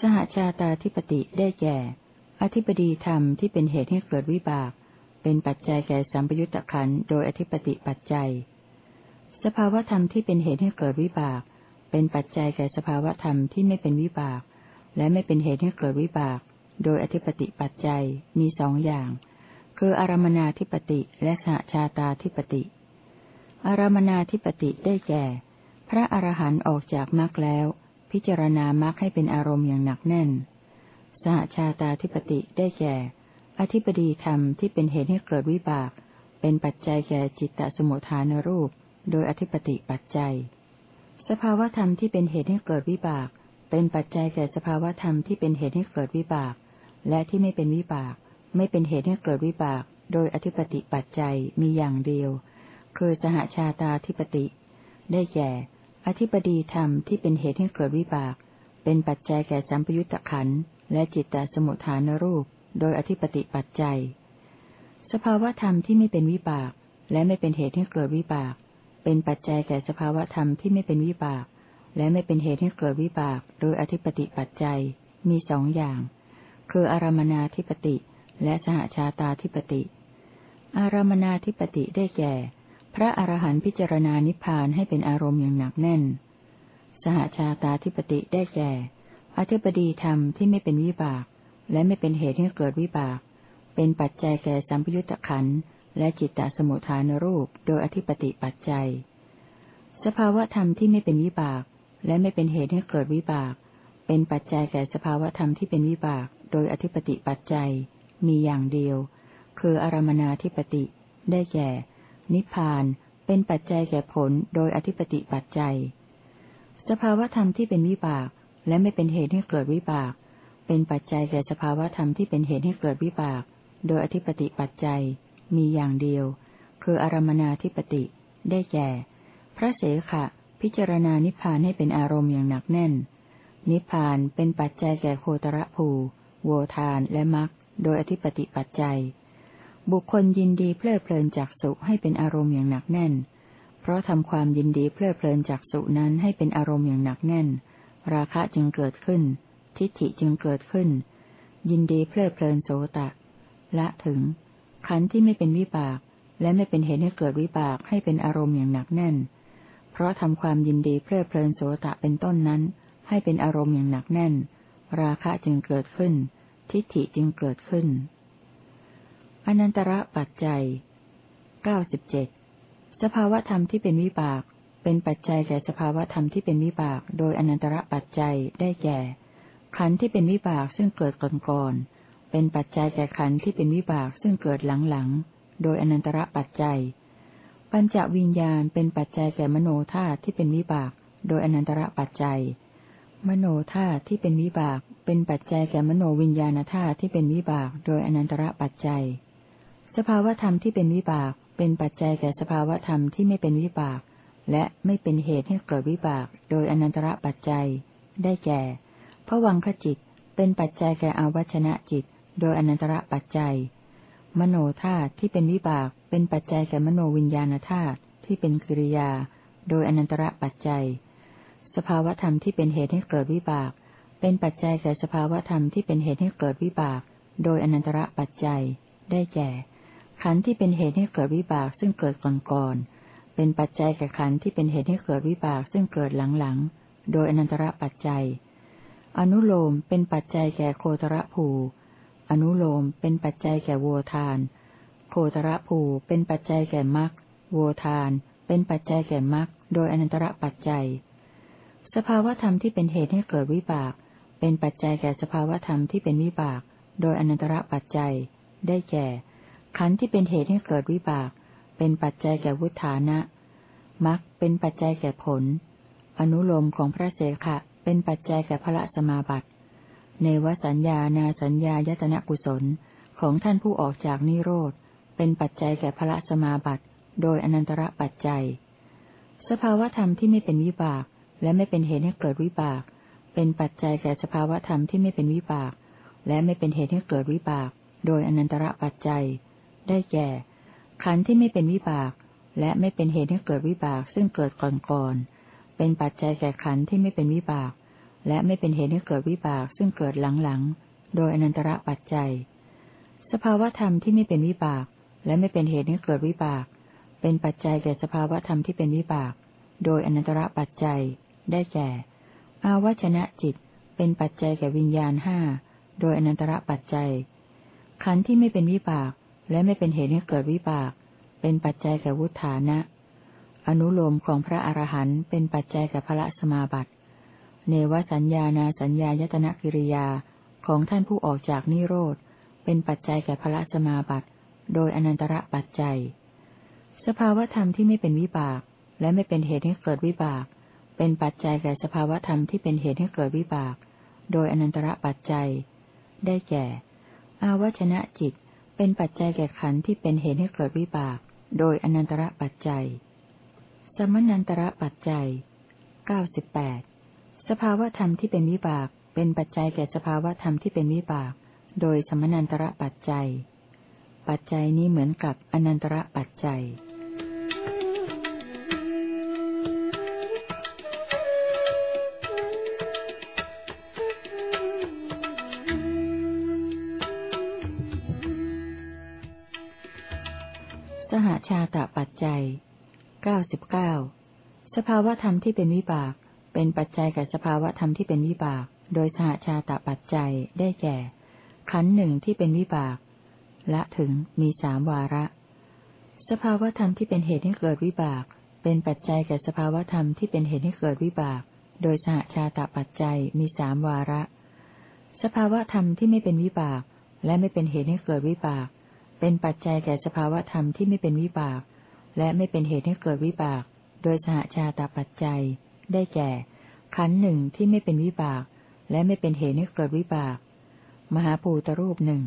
สหชาตาธิปติได้แก่ อธิปดีธรรมที่เป็นเหตุให้เกิดวิบาก เป็นปัจจัยแก่สัมปยุตตะขันโดยอธิปติปัจจัย สภาวธรรมที่เป็นเหตุให้เกิดวิบาก เป็นปัจจัยแก่สภาวธรรมที่ไม่เป็นวิบาก และไม่เป็นเหตุให้เกิดวิบาก โดยอธิปติปัจจัยมีสองอย่าง คืออารมนาธิปติและสหชาตาธิปติ อารมนาธิปติได้แก่ พระอรหันต์ออกจากมรรคแล้ว พิจารณามรรคให้เป็นอารมณ์อย่างหนักแน่น สหชาตาธิปติได้แก่ อธิปดีธรรมที่เป็นเหตุให้เกิดวิบาก เป็นปัจจัยแก่จิตตสมุทฐานรูป โดยอธิปติปัจจัย สภาวธรรมที่เป็นเหตุให้เกิดวิบาก เป็นปัจจัยแก่สภาวธรรมที่เป็นเหตุให้เกิดวิบาก และที่ไม่เป็นวิบาก ไม่เป็นเหตุให้เกิดวิบาก โดยอธิปติปัจจัยมีอย่างเดียว คือสหชาตาธิปติ ได้แก่ อธิปดีธรรมที่เป็นเหตุให้เกิดวิบาก เป็นปัจจัยแก่สัมปยุตตะขันและจิตตสมุทฐานรูป โดยอธิปติปัจจัย สภาวธรรมที่ไม่เป็นวิบาก และไม่เป็นเหตุให้เกิดวิบาก เป็นปัจจัยแก่สภาวธรรมที่ไม่เป็นวิบาก และไม่เป็นเหตุให้เกิดวิบาก โดยอธิปติปัจจัยมีสองอย่าง คืออารมนาธิปติ และสหชาตาธิปติ อารมนาธิปติได้แก่ พระอรหันต์พิจารณานิพพานให้เป็นอารมณ์อย่างหนักแน่น สหชาตาธิปติได้แก่ อธิปดีธรรมที่ไม่เป็นวิบาก และไม่เป็นเหตุให้เกิดวิบาก เป็นปัจจัยแก่สัมปยุตตะขันและจิตตสมุทฐานรูป โดยอธิปติปัจจัย สภาวะธรรมที่ไม่เป็นวิบาก และไม่เป็นเหตุให้เกิดวิบาก เป็นปัจจัยแก่สภาวะธรรมที่เป็นวิบาก ดยอธิปติปัจจัย มีอย่างเดียว คืออารมนาธิปติ ได้แก่ นิพพาน เป็นปัจจัยแก่ผลโดยอธิปติปัจจัย สภาวธรรมที่เป็นวิบาก และไม่เป็นเหตุให้เกิดวิบาก เป็นปัจจัยแก่สภาวธรรมที่เป็นเหตุให้เกิดวิบาก โดยอธิปติปัจจัย มีอย่างเดียว คืออารมนาธิปติ ได้แก่ พระเสขะพิจารณานิพพานให้เป็นอารมณ์อย่างหนักแน่น นิพพานเป็นปัจจัยแก่โคตรภู โวทานและมรรคโดยอธิปติปัจจัย บุคคลยินดีเพลิดเพลินจากสุให้เป็นอารมณ์อย่างหนักแน่น เพราะทำความยินดีเพลิดเพลินจากสุนั้นให้เป็นอารมณ์อย่างหนักแน่น ราคะจึงเกิดขึ้น ทิฏฐิจึงเกิดขึ้น ยินดีเพลิดเพลินโสตะ ละถึง ขันธ์ที่ไม่เป็นวิบาก และไม่เป็นเหตุให้เกิดวิบากให้เป็นอารมณ์อย่างหนักแน่น เพราะทำความยินดีเพลิดเพลินโสตะเป็นต้นนั้น ให้เป็นอารมณ์อย่างหนักแน่น ราคะจึงเกิดขึ้น ทิฏฐิจึงเกิดขึ้น อนันตระปัจจัยเก้าสิบเจ็ดสภาวธรรมที่เป็นวิบาก เป็นปัจจัยแก่สภาวธรรมที่เป็นวิบาก โดยอนันตระปัจจัยได้แก่ ขันธ์ที่เป็นวิบากซึ่งเกิดก่อนก่อนเป็นปัจจัยแก่ขันธ์ที่เป็นวิบากซึ่งเกิดหลังหลังโดยอนันตระปัจจัย ปัญจวิญญาณเป็นปัจจัยแก่มโนธาตุที่เป็นวิบาก โดยอนันตระปัจจัย มโนธาตุที่เป็นวิบาก เป็นปัจจัยแก่มโนวิญญาณธาตุที่เป็นวิบาก โดยอนันตระปัจจัย สภาวธรรมที่เป็นวิบาก เป็นปัจจัยแก่สภาวธรรมที่ไม่เป็นวิบาก และไม่เป็นเหตุให้เกิดวิบาก โดยอนันตระปัจจัย ได้แก่พระวังขจิต เป็นปัจจัยแก่อาวัชนะจิต โดยอนันตระปัจจัย มโนธาตุที่เป็นวิบาก เป็นปัจจัยแก่มโนวิญญาณธาตุที่เป็นกิริยา โดยอนันตระปัจจัย สภาวธรรมที่เป็นเหตุให้เกิดวิบาก เป็นปัจจัยแก่สภาวธรรมที่เป็นเหตุให้เกิดวิบาก โดยอนันตระปัจจัย ได้แก่ ขันธ์ที่เป็นเหตุให้เกิดวิบากซึ่งเกิดก่อนก่อนเป็นปัจจัยแก่ขันธ์ที่เป็นเหตุให้เกิดวิบากซึ่งเกิดหลังๆ โดยอนันตระปัจจัย อนุโลมเป็นปัจจัยแก่โคตรภูอนุโลมเป็นปัจจัยแก่โวทาน โคตรภูเป็นปัจจัยแก่มรรค โวทาน เป็นปัจจัยแก่มรรค โดยอนันตระปัจจัย สภาวธรรมที่เป็นเหตุให้เกิดวิบาก เป็นปัจจัยแก่สภาวธรรมที่เป็นวิบาก โดยอนันตระปัจจัย ได้แก่ ขันธ์ที่เป็นเหตุให้เกิดวิบาก เป็นปัจจัยแก่วุฒานะมักเป็นปัจจัยแก่ผล อนุโลมของพระเสขะเป็นปัจจัยแก่พระสมาบัติในวสัญญานาสัญญายตนะกุศลของท่านผู้ออกจากนิโรธ เป็นปัจจัยแก่พระสมาบัติ โดยอนันตระปัจจัย สภาวธรรมที่ไม่เป็นวิบาก และไม่เป็นเหตุให้เกิดวิบาก เป็นปัจจัยแก่สภาวธรรมที่ไม่เป็นวิบาก และไม่เป็นเหตุให้เกิดวิบาก โดยอนันตระปัจจัย ได้แก่ ขันธ์ที่ไม่เป็นวิบาก และไม่เป็นเหตุให้เกิดวิบากซึ่งเกิดก่อนก่อนเป็นปัจจัยแก่ขันธ์ที่ไม่เป็นวิบาก และไม่เป็นเหตุให้เกิดวิบากซึ่งเกิดหลังๆ โดยอนันตระปัจจัย สภาวธรรมที่ไม่เป็นวิบาก และไม่เป็นเหตุให้เกิดวิบาก เป็นปัจจัยแก่สภาวธรรมที่เป็นวิบาก โดยอนันตระปัจจัย ได้แก่ อาวชนะจิต เป็นปัจจัยแก่วิญญาณห้า โดยอนันตระปัจจัย ขันธ์ที่ไม่เป็นวิบาก และไม่เป็นเหตุให้เกิดวิบาก เป็นปัจจัยแก่วุฒานะ อนุโลมของพระอรหันต์เป็นปัจจัยแก่พระสมาบัติ เนวสัญญานาสัญญายตนะกิริยาของท่านผู้ออกจากนิโรธ เป็นปัจจัยแก่พระสมาบัติ โดยอนันตระปัจจัย สภาวธรรมที่ไม่เป็นวิบาก และไม่เป็นเหตุให้เกิดวิบาก เป็นปัจจัยแก่สภาวธรรมที่เป็นเหตุให้เกิดวิบาก โดยอนันตระปัจจัย ได้แก่ อาวชนะจิต เป็นปัจจัยแก่ขันธ์ที่เป็นเหตุให้เกิดวิบาก โดยอนันตระปัจจัย สมนันตระปัจจัยเก้าสิบแปดสภาวธรรมที่เป็นวิบาก เป็นปัจจัยแก่สภาวธรรมที่เป็นวิบาก โดยสมนันตระปัจจัย ปัจจัยนี้เหมือนกับอนันตระปัจจัย ภาวธรรมที่เป็นวิบาก เป็นปัจจัยกับสภาวธรรมที่เป็นวิบาก โดยสหชาตปัจจัยได้แก่ ขันหนึ่งที่เป็นวิบาก ละถึงมีสามวาระ สภาวธรรมที่เป็นเหตุให้เกิดวิบาก เป็นปัจจัยแกับสภาวธรรมที่เป็นเหตุให้เกิดวิบาก โดยสหชาตปัจจัยมีสามวาระ สภาวธรรมที่ไม่เป็นวิบาก และไม่เป็นเหตุให้เกิดวิบาก เป็นปัจจัยแก่สภาวธรรมที่ไม่เป็นวิบาก และไม่เป็นเหตุให้เกิดวิบาก โดยสหชาตาปัจจัย ได้แก่ ขันหนึ่งที่ไม่เป็นวิบาก และไม่เป็นเหตุให้เกิดวิบาก มหาภูตรูปหนึ่ง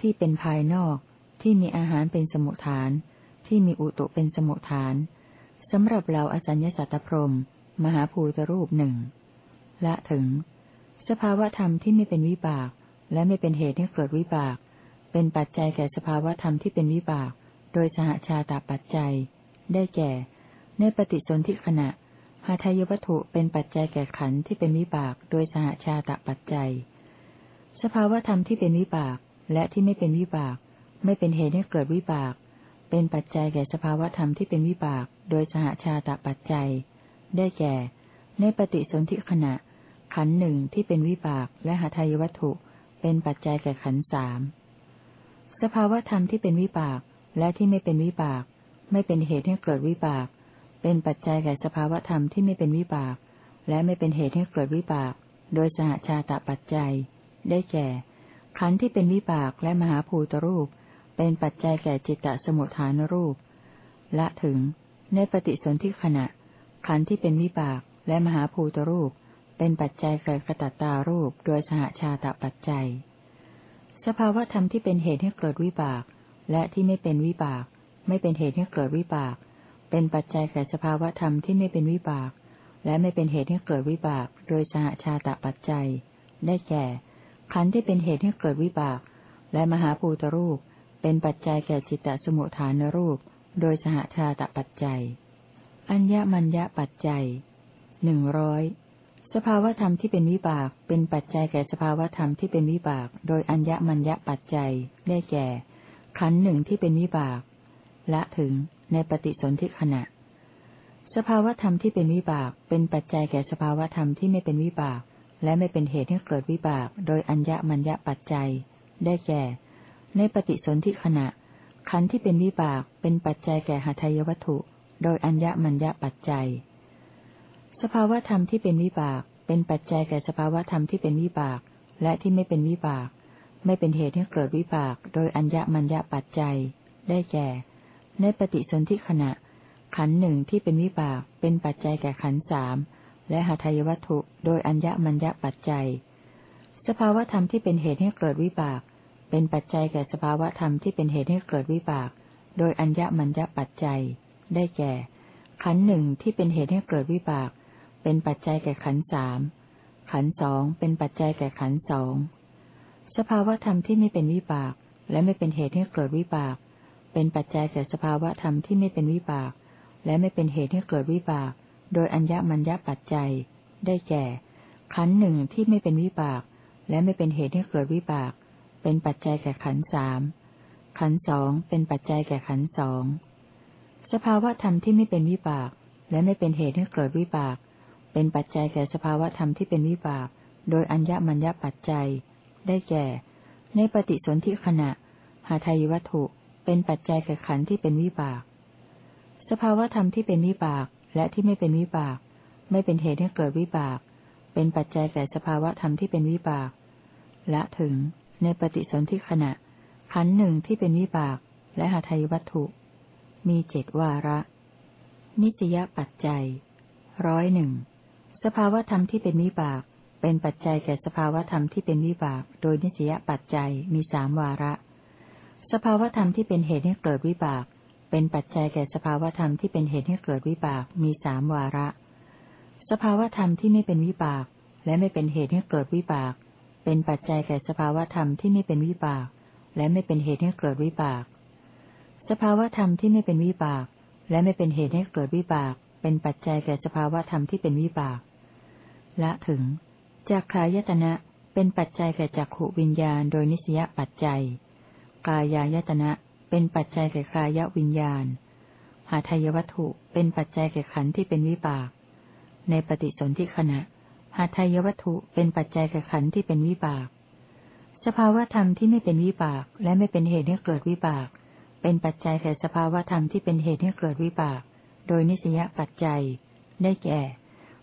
ที่เป็นภายนอก ที่มีอาหารเป็นสมุทฐาน ที่มีอุตุเป็นสมุทฐานสำหรับเราอสัญญาสัตตพรมมหาภูตรูปหนึ่งละถึง สภาวธรรมที่ไม่เป็นวิบาก และไม่เป็นเหตุให้เกิดวิบาก เป็นปัจจัยแก่สภาวธรรมที่เป็นวิบาก โดยสหชาตาปัจจัย ได้แก่ ในปฏิสนธิขณะหาทายวัตถุเป็นปัจจัยแก่ขันธ์ที่เป็นวิบากโดยสหชาตาปัจจัย สภาวธรรมที่เป็นวิบากและที่ไม่เป็นวิบาก ไม่เป็นเหตุให้เกิดวิบาก เป็นปัจจัยแก่สภาวธรรมที่เป็นวิบาก โดยสหชาตาปัจจัย ได้แก่ ในปฏิสนธิขณะ ขันหนึ่งที่เป็นวิบากและหาทายวัตถุ เป็นปัจจัยแก่ขันสามสภาวธรรมที่เป็นวิบากและที่ไม่เป็นวิบาก ไม่เป็นเหตุให้เกิดวิบาก เป็นปัจจัยแก่สภาวธรรมที่ไม่เป็นวิบาก และไม่เป็นเหตุให้เกิดวิบาก โดยสหชาตะปัจจัย ได้แก่ ขันธ์ที่เป็นวิบากและมหาภูตรูป เป็นปัจจัยแก่จิตตสมุทฐานรูป ละถึง ในปฏิสนธิขณะ ขันธ์ที่เป็นวิบากและมหาภูตรูป เป็นปัจจัยแก่กระตัตตารูป โดยสหชาตะปัจจัย สภาวธรรมที่เป็นเหตุให้เกิดวิบาก และที่ไม่เป็นวิบาก ไม่เป็นเหตุให้เกิดวิบาก เป็นปัจจัยแก่สภาวธรรมที่ไม่เป็นวิบาก และไม่เป็นเหตุให้เกิดวิบาก โดยสหชาตะปัจจัย ได้แก่ ขันธ์ที่เป็นเหตุให้เกิดวิบาก และมหาภูตรูป เป็นปัจจัยแก่จิตตสมุทฐานรูป โดยสหชาตะปัจจัย อัญญมัญญปัจจัยหนึ่งร้อยสภาวธรรมที่เป็นวิบาก เป็นปัจจัยแก่สภาวธรรมที่เป็นวิบาก โดยอัญญมัญญปัจจัย ได้แก่ ขันธ์หนึ่งที่เป็นวิบาก ละถึง ในปฏิสนธิขณะ สภาวธรรมที่เป็นวิบากเป็นปัจจัยแก่สภาวธรรมที่ไม่เป็นวิบาก และไม่เป็นเหตุให้เกิดวิบาก โดยอัญญมัญญปัจจัย ได้แก่ ในปฏิสนธิขณะ ขันธ์ที่เป็นวิบากเป็นปัจจัยแก่หาทายวัตถุ โดยอัญญมัญญปัจจัย สภาวธรรมที่เป็นวิบาก เป็นปัจจัยแก่สภาวธรรมที่เป็นวิบาก และที่ไม่เป็นวิบาก ไม่เป็นเหตุให้เกิดวิบาก โดยอัญญมัญญปัจจัย ได้แก่ ในปฏิสนธิขณะ ขันหนึ่งที่เป็นวิบากเป็นปัจจัยแก่ขันสามและหาทายวัตถุโดยอัญญมัญญปัจจัย สภาวธรรมที่เป็นเหตุให้เกิดวิบาก เป็นปัจจัยแก่สภาวธรรมที่เป็นเหตุให้เกิดวิบาก โดยอัญญมัญญปัจจัย ได้แก่ ขันหนึ่งที่เป็นเหตุให้เกิดวิบาก เป็นปัจจัยแก่ขันสามขันสองเป็นปัจจัยแก่ขันสองสภาวธรรมที่ไม่เป็นวิบาก และไม่เป็นเหตุให้เกิดวิบาก เป็นปัจจัยแก่สภาวธรรมที่ไม่เป็นวิบาก และไม่เป็นเหตุให้เกิดวิบาก โดยอัญญมัญญปัจจัย ได้แก่ ขันหนึ่งที่ไม่เป็นวิบาก และไม่เป็นเหตุให้เกิดวิบาก เป็นปัจจัยแก่ขันสามขันสองเป็นปัจจัยแก่ขันสองสภาวธรรมที่ไม่เป็นวิบาก และไม่เป็นเหตุให้เกิดวิบาก เป็นปัจจัยแก่สภาวธรรมที่เป็นวิบาก โดยอัญญมัญญปัจจัย ได้แก่ ในปฏิสนธิขณะหาทายวัตถุ เป็นปัจจัยแก่ขันธ์ที่เป็นวิบาก สภาวธรรมที่เป็นวิบากและที่ไม่เป็นวิบาก ไม่เป็นเหตุให้เกิดวิบาก เป็นปัจจัยแก่สภาวธรรมที่เป็นวิบากและถึงในปฏิสนธิขณะ ขันหนึ่งที่เป็นวิบาก และหาทายวัตถุ มีเจ็ดวาระ นิสยปัจจัยร้อยหนึ่งสภาวธรรมที่เป็นวิบาก เป็นปัจจัยแก่สภาวธรรมที่เป็นวิบาก โดยนิสยปัจจัยมีสามวาระ สภาวธรรมที่เป็นเหตุให้เกิดวิบาก เป็นปัจจัยแก่สภาวธรรมที่เป็นเหตุให้เกิดวิบากมีสามวาระ สภาวธรรมที่ไม่เป็นวิบาก และไม่เป็นเหตุให้เกิดวิบาก เป็นปัจจัยแก่สภาวธรรมที่ไม่เป็นวิบาก และไม่เป็นเหตุให้เกิดวิบาก สภาวธรรมที่ไม่เป็นวิบาก และไม่เป็นเหตุให้เกิดวิบาก เป็นปัจจัยแก่สภาวธรรมที่เป็นวิบาก ละถึงจากขายตนะเป็นปัจจัยแก่จักขวิญญาณโดยนิสยปัจจัย กายายตนะ เป็นปัจจัยแก่กายวิญญาณ หาทายวัตถุเป็นปัจจัยแก่ขันธ์ที่เป็นวิบาก ในปฏิสนธิขณะหาทายวัตถุเป็นปัจจัยแก่ขันธ์ที่เป็นวิบาก สภาวธรรมที่ไม่เป็นวิบากและไม่เป็นเหตุให้เกิดวิบาก เป็นปัจจัยแก่สภาวธรรมที่เป็นเหตุให้เกิดวิบาก โดยนิสยปัจจัย ได้แก่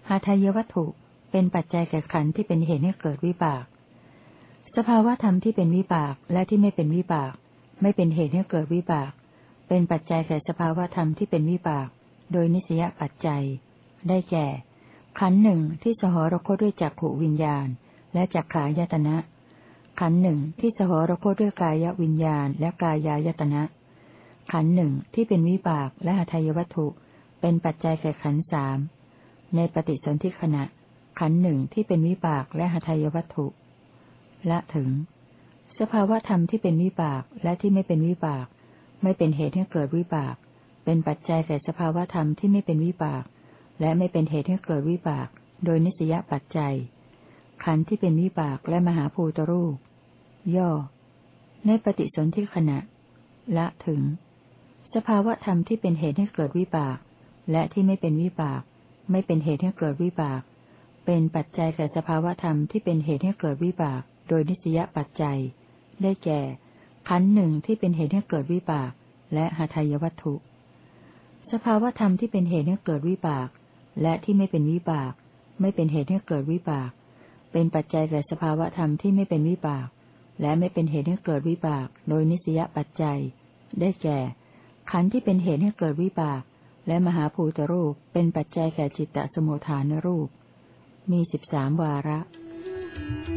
หาทายวัตถุเป็นปัจจัยแก่ขันธ์ที่เป็นเหตุให้เกิดวิบาก สภาวธรรมที่เป็นวิบากและที่ไม่เป็นวิบาก ไม่เป็นเหตุให้เกิดวิบาก เป็นปัจจัยแก่สภาวธรรมที่เป็นวิบาก โดยนิสยปัจจัย ได้แก่ ขันหนึ่งที่สหรคตด้วยจักขวิญญาณ และจักขายตนะ ขันหนึ่งที่สหรคตด้วยกายวิญญาณ และกายายตนะ ขันหนึ่งที่เป็นวิบากและหทัยวัตถุ เป็นปัจจัยแก่ขันสามในปฏิสนธิขณะ ขันหนึ่งที่เป็นวิบากและหทัยวัตถุ ละถึง สภาวธรรมที่เป็นวิบากและที่ไม่เป็นวิบาก ไม่เป็นเหตุให้เกิดวิบาก เป็นปัจจัยแก่สภาวธรรมที่ไม่เป็นวิบาก และไม่เป็นเหตุให้เกิดวิบาก โดยนิสยปัจจัย ขันธ์ที่เป็นวิบากและมหาภูตรูป ย่อ ในปฏิสนธิขณะ ละถึง สภาวธรรมที่เป็นเหตุให้เกิดวิบาก และที่ไม่เป็นวิบาก ไม่เป็นเหตุให้เกิดวิบากเป็นปัจจัยแก่สภาวธรรมที่เป็นเหตุให้เกิดวิบาก โดยนิสยปัจจัย ได้แก่ ขันหนึ่งที่เป็นเหตุให้เกิดวิบาก และหาทายวัตถุ สภาวธรรมที่เป็นเหตุให้เกิดวิบาก และที่ไม่เป็นวิบาก ไม่เป็นเหตุให้เกิดวิบาก เป็นปัจจัยแก่สภาวธรรมที่ไม่เป็นวิบาก และไม่เป็นเหตุให้เกิดวิบาก โดยนิสยปัจจัย ได้แก่ ขันธ์ที่เป็นเหตุให้เกิดวิบาก และมหาภูตรูปเป็นปัจจัยแก่จิตตสมุทฐานรูป มีสิบสามวาระ Thank you.